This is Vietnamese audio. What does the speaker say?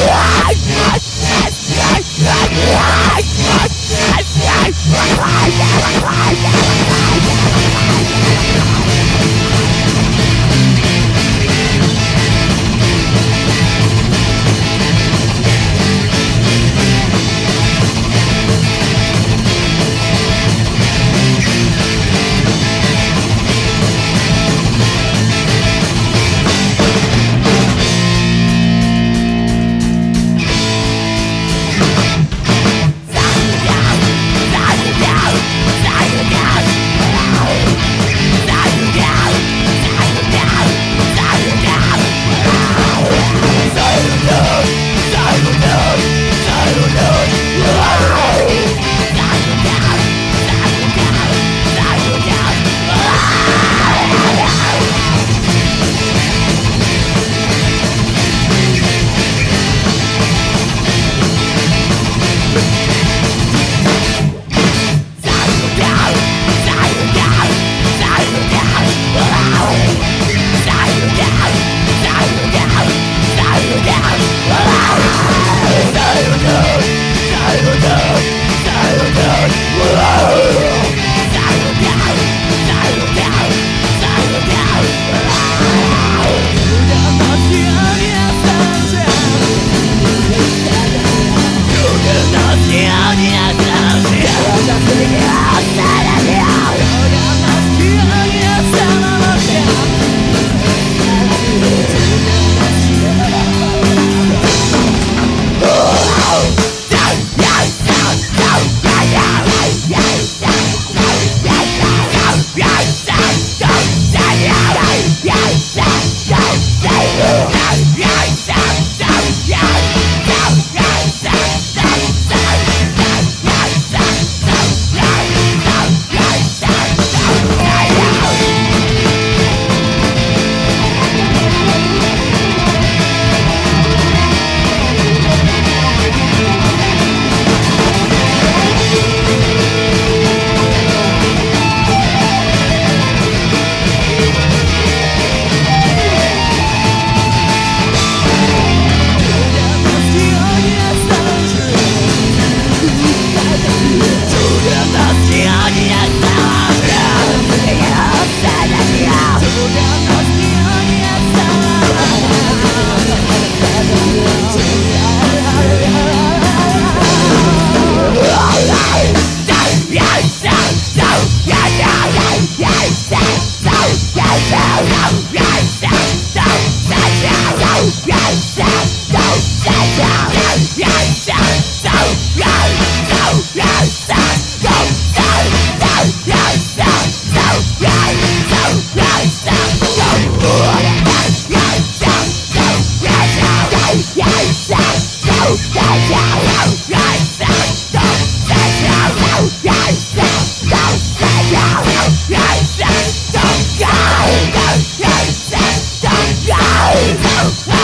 Yeah. Yes, I am. Yes, I am. life.